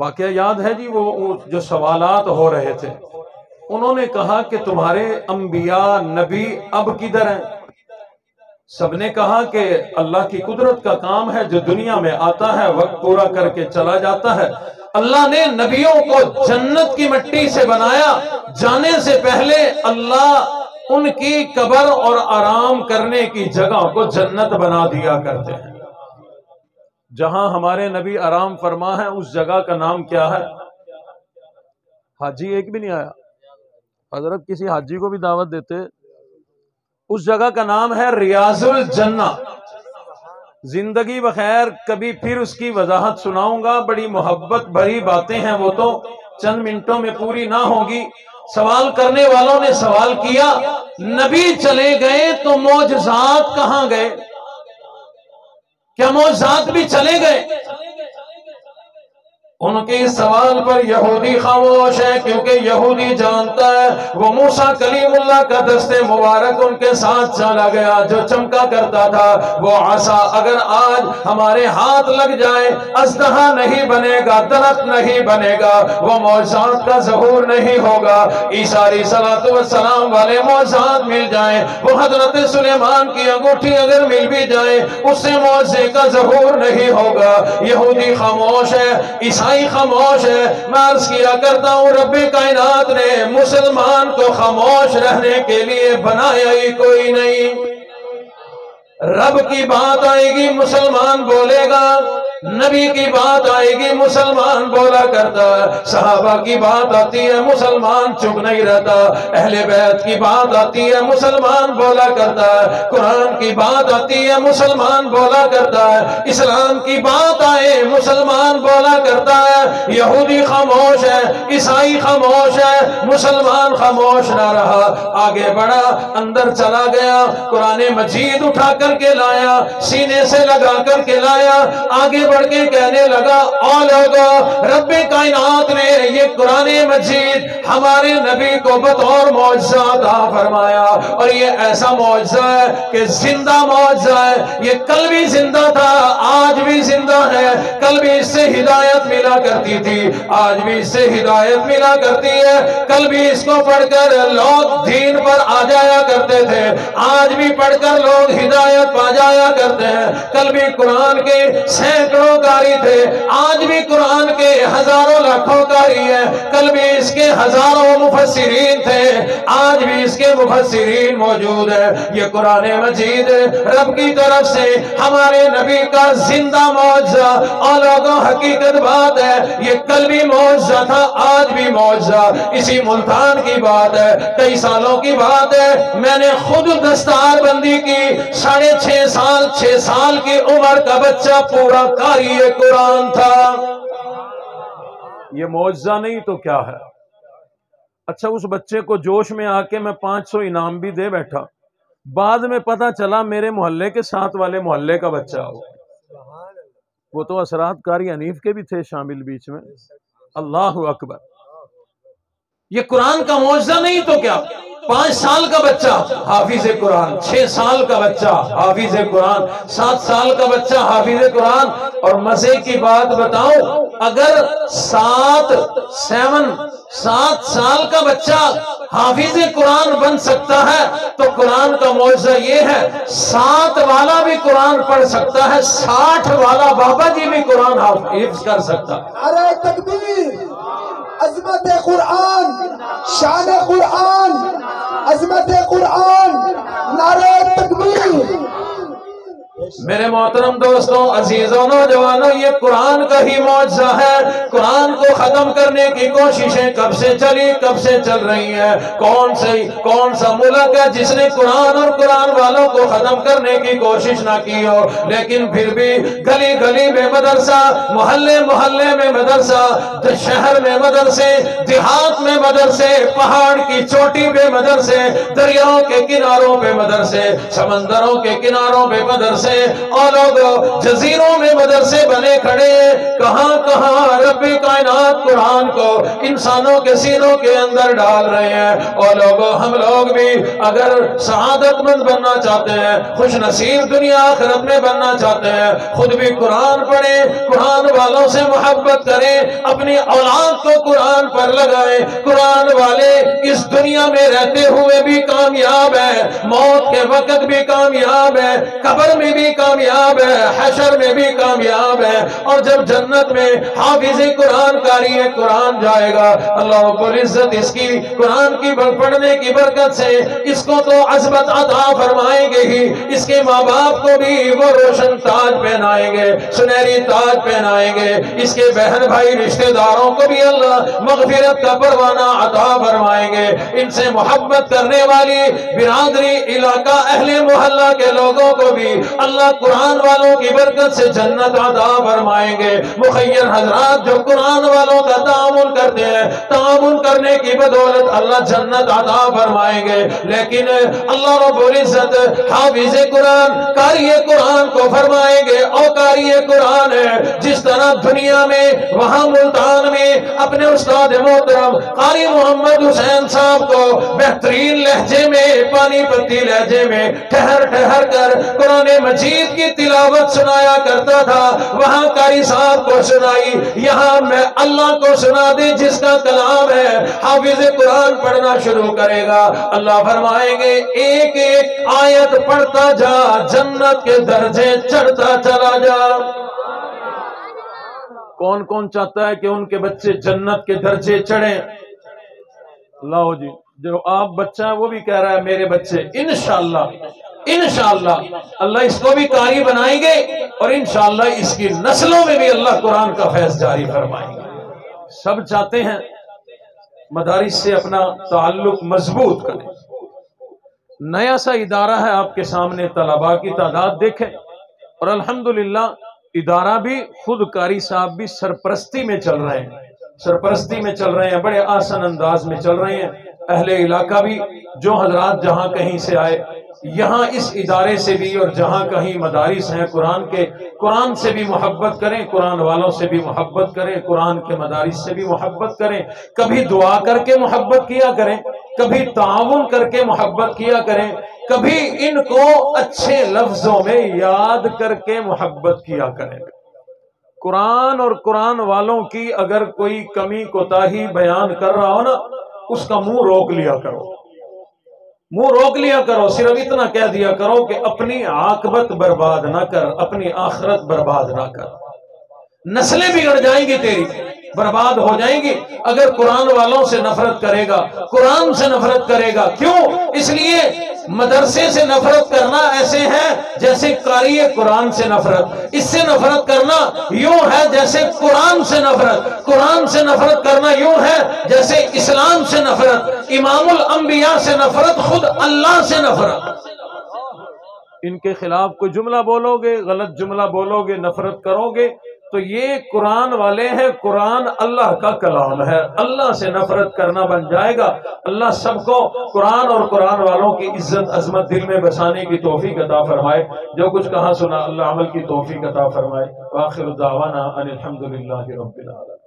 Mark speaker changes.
Speaker 1: واقعہ یاد ہے جی وہ جو سوالات ہو رہے تھے۔ انہوں نے کہا کہ تمہارے انبیاء نبی اب کدھر ہیں؟ سب نے کہا کہ اللہ کی قدرت کا کام ہے جو دنیا میں آتا ہے، وقت پورا کر کے چلا جاتا ہے۔ اللہ نے نبیوں کو جنت کی مٹی سے بنایا۔ جانے سے پہلے اللہ ان کی قبر اور آرام کرنے کی جگہ کو جنت بنا دیا کرتے ہیں۔ جہاں ہمارے نبی آرام فرما ہے، اس جگہ کا نام کیا ہے؟ حاجی ایک بھی نہیں آیا۔ حضرت کسی حاجی کو بھی دعوت دیتے۔ اس جگہ کا نام ہے ریاض الجنہ زندگی بخیر، کبھی پھر اس کی وضاحت سناؤں گا۔ بڑی محبت بھری باتیں ہیں وہ تو۔ چند منٹوں میں پوری نہ ہوگی۔ سوال کرنے والوں نے سوال کیا، نبی چلے گئے تو موجزات کہاں گئے؟ کیا موجزات بھی چلے گئے۔ ان کے سوال پر یہودی خاموش ہے کیونکہ یہودی جانتا ہے، وہ موسا کلیم اللہ کا دستے مبارک ان کے ساتھ چلا گیا، جو چمکا کرتا تھا۔ وہ آسا اگر آج ہمارے ہاتھ لگ جائے اسدہ نہیں بنے گا، درخت نہیں بنے گا، وہ موجات کا ظہور نہیں ہوگا۔ عیساری سلاۃ والسلام والے موجات مل جائیں، وہ حضرت سلیمان کی انگوٹھی اگر مل بھی جائے، اس سے موجے کا ظہور نہیں ہوگا۔ یہودی خاموش ہے عیسائی خاموش ہے۔ میں عرض کیا کرتا ہوں، رب کائنات نے مسلمان کو خاموش رہنے کے لیے بنایا ہی کوئی نہیں۔ رب کی بات آئے گی، مسلمان بولے گا۔ نبی کی بات آئے گی، مسلمان بولا کرتا۔ ہے صحابہ کی بات آتی ہے، مسلمان چپ نہیں رہتا۔ اہل بیت کی بات آتی ہے، مسلمان بولا کرتا۔ ہے قرآن کی بات آتی ہے، مسلمان بولا کرتا۔ ہے اسلام کی بات آئے، مسلمان بولا کرتا۔ ہے یہودی خاموش ہے، عیسائی خاموش ہے، مسلمان خاموش نہ رہا۔ آگے بڑھا، اندر چلا گیا۔ قرآن مجید اٹھا کر کے لایا، سینے سے لگا کر کے لایا۔ آگے بڑھ کے کہنے لگا او رب کائنات نے یہ قرآن مجید ہمارے نبی کو بطور معجزہ عطا فرمایا۔ اور یہ ایسا معجزہ ہے کہ زندہ معجزہ ہے۔ یہ کل بھی زندہ تھا، آج بھی زندہ ہے۔ کل بھی اس سے ہدایت ملا کرتی تھی۔ آج بھی اس سے ہدایت ملا کرتی ہے۔ کل بھی اس کو پڑھ کر لوگ دین پر آ جایا کرتے تھے۔ آج بھی پڑھ کر لوگ ہدایت پا جایا کرتے ہیں۔ کل بھی قرآن کے سینکڑوں کروڑوں کاری تھے۔ آج بھی قرآن کے ہزاروں لاکھوں کاری ہے۔ کل بھی اس کے ہزاروں مفسرین تھے۔ آج بھی اس کے مفسرین موجود ہے یہ قرآن مجید رب کی طرف سے ہمارے نبی کا زندہ معجزہ۔ اور لوگوں حقیقت بات ہے۔ یہ کل بھی معجزہ تھا، آج بھی معجزہ۔ اسی ملتان کی بات ہے۔ کئی سالوں کی بات ہے۔ میں نے خود دستار بندی کی۔ ساڑھے چھ سال چھ سال کی عمر کا بچہ پورا یہ قرآن تھا۔ یہ معجزہ نہیں تو کیا ہے؟ اچھا اس بچے کو جوش میں آ کے میں پانچ سو انعام بھی دے بیٹھا۔ بعد میں پتا چلا میرے محلے کے ساتھ والے محلے کا بچہ ہو۔ وہ تو اثرات کاری انیف کے بھی تھے شامل بیچ میں۔ اللہ اکبر۔ یہ قرآن کا معجزہ نہیں تو کیا؟ پانچ سال کا بچہ، حافظ قرآن، چھ سال کا بچہ، حافظ قرآن، سات سال کا بچہ، حافظ قرآن۔ اور مزے کی بات بتاؤں اگر سات، سیون، سات سال کا بچہ حافظ قرآن بن سکتا ہے، تو قرآن کا معاوضہ یہ ہے، سات والا بھی قرآن پڑھ سکتا ہے، ساٹھ والا بابا جی بھی قرآن حافظ کر سکتا۔
Speaker 2: ارے تکبیر! عظمت قرآن شان قرآن عظمت قرآن نعرہ تکبیر
Speaker 1: میرے محترم دوستوں عزیزوں نوجوانوں یہ قرآن کا ہی معجزہ ہے۔ قرآن کو ختم کرنے کی کوششیں کب سے چلی، کب سے چل رہی ہیں؟ کون سی، کون سا ملک ہے جس نے قرآن اور قرآن والوں کو ختم کرنے کی کوشش نہ کی ہو؟ لیکن پھر بھی گلی گلی میں مدرسہ، محلے محلے میں مدرسہ، شہر میں مدرسے، دیہات میں مدرسے، پہاڑ کی چوٹی پہ مدرسے، دریاؤں کے کناروں پہ مدرسے، سمندروں کے کناروں پہ مدرسے اور لوگ جزیروں میں مدرسے بنے کھڑے ہیں۔ کہاں کہاں رب کائنات قرآن کو انسانوں کے سینوں کے اندر ڈال رہے ہیں۔ اور لوگوں ہم لوگ بھی اگر سعادت مند بننا چاہتے ہیں، خوش نصیب دنیا آخرت میں بننا چاہتے ہیں، خود بھی قرآن پڑھیں، قرآن والوں سے محبت کریں، اپنی اولاد کو قرآن پر لگائیں۔ قرآن والے اس دنیا میں رہتے ہوئے بھی کامیاب ہے موت کے وقت بھی کامیاب ہے قبر میں بھی کامیاب ہے، حشر میں بھی کامیاب ہے۔ اور جب جنت میں حافظ قرآن کاری ہے، قرآن جائے گا۔ اللہ رب العزت اس کی، قرآن کی پڑھنے کی برکت سے اس کو تو عظمت عطا فرمائیں گے ہی۔ اس کے ماں باپ کو بھی وہ روشن تاج پہنائیں گے، سنہری تاج پہنائیں گے۔ اس کے بہن بھائی، رشتہ داروں کو بھی اللہ مغفرت کا پروانہ عطا فرمائیں گے۔ ان سے محبت کرنے والی برادری، علاقہ، اہل محلہ کے لوگوں کو بھی اللہ قرآن والوں کی برکت سے جنت عطا فرمائیں گے۔ مخیر حضرات جو قرآن والوں کا تعامل کرتے ہیں تعامل کرنے کی بدولت اللہ جنت عطا فرمائیں گے۔ لیکن اللہ رب العزت حافظ قرآن کاری قرآن کو فرمائیں گے، او کاری قرآن ہے جس طرح دنیا میں، وہاں ملتان میں اپنے استاد محترم قاری محمد حسین صاحب کو بہترین لہجے میں، پانی پتی لہجے میں ٹھہر ٹھہر کر قرآن مجید کی تلاوت سنایا کرتا تھا، وہاں قاری صاحب کو سنائی، یہاں میں اللہ کو سنا دے جس کا کلام ہے، حافظ قرآن پڑھنا شروع کرے گا۔ اللہ فرمائیں گے، ایک ایک آیت پڑھتا جا، جنت کے درجے چڑھتا چلا جا۔ کون کون چاہتا ہے کہ ان کے بچے جنت کے درجے چڑھیں؟ لاؤ جی جو آپ بچہ ہے وہ بھی کہہ رہا ہے، میرے بچے، انشاءاللہ۔ انشاءاللہ اللہ اس کو بھی کاری بنائیں گے اور انشاءاللہ اس کی نسلوں میں بھی اللہ قرآن کا فیض جاری فرمائیں گے۔ سب چاہتے ہیں مدارس سے اپنا تعلق مضبوط کریں۔ نیا سا ادارہ ہے آپ کے سامنے طلباء کی تعداد دیکھیں۔ اور الحمدللہ ادارہ بھی خود کاری صاحب بھی سرپرستی میں چل رہے ہیں۔ سرپرستی میں چل رہے ہیں، بڑے آسن انداز میں چل رہے ہیں۔ اہل علاقہ بھی جو حضرات جہاں کہیں سے آئے یہاں اس ادارے سے بھی اور جہاں کہیں مدارس ہیں قرآن کے، قرآن سے بھی محبت کریں، قرآن والوں سے بھی محبت کریں، قرآن کے مدارس سے بھی محبت کریں۔ کبھی دعا کر کے محبت کیا کریں، کبھی تعاون کر کے محبت کیا کریں، کبھی ان کو اچھے لفظوں میں یاد کر کے محبت کیا کریں۔ قرآن اور قرآن والوں کی اگر کوئی کمی کوتا بیان کر رہا ہو نا، اس کا منہ روک لیا کرو۔ منہ روک لیا کرو، صرف اتنا کہہ دیا کرو کہ اپنی عاقبت برباد نہ کر، اپنی آخرت برباد نہ کر۔ نسلیں بگڑ جائیں گی تیری۔ برباد ہو جائیں گی اگر قرآن والوں سے نفرت کرے گا، قرآن سے نفرت کرے گا، کیوں؟ اس لیے مدرسے سے نفرت کرنا ایسے ہے جیسے قاری قرآن سے نفرت۔ اس سے نفرت کرنا یوں ہے جیسے قرآن سے نفرت۔ قرآن سے نفرت کرنا یوں ہے جیسے اسلام سے نفرت۔ امام الانبیاء سے نفرت، خود اللہ سے نفرت۔ ان کے خلاف کوئی جملہ بولو گے، غلط جملہ بولو گے، نفرت کرو گے۔ تو یہ قرآن والے ہیں، قرآن اللہ کا کلام ہے۔ اللہ سے نفرت کرنا بن جائے گا۔ اللہ سب کو قرآن اور قرآن والوں کی عزت، عظمت دل میں بسانے کی توفیق عطا فرمائے۔ جو کچھ کہا سنا، اللہ عمل کی توفیق عطا فرمائے۔ واخر ان الحمد للہ رب العالمین۔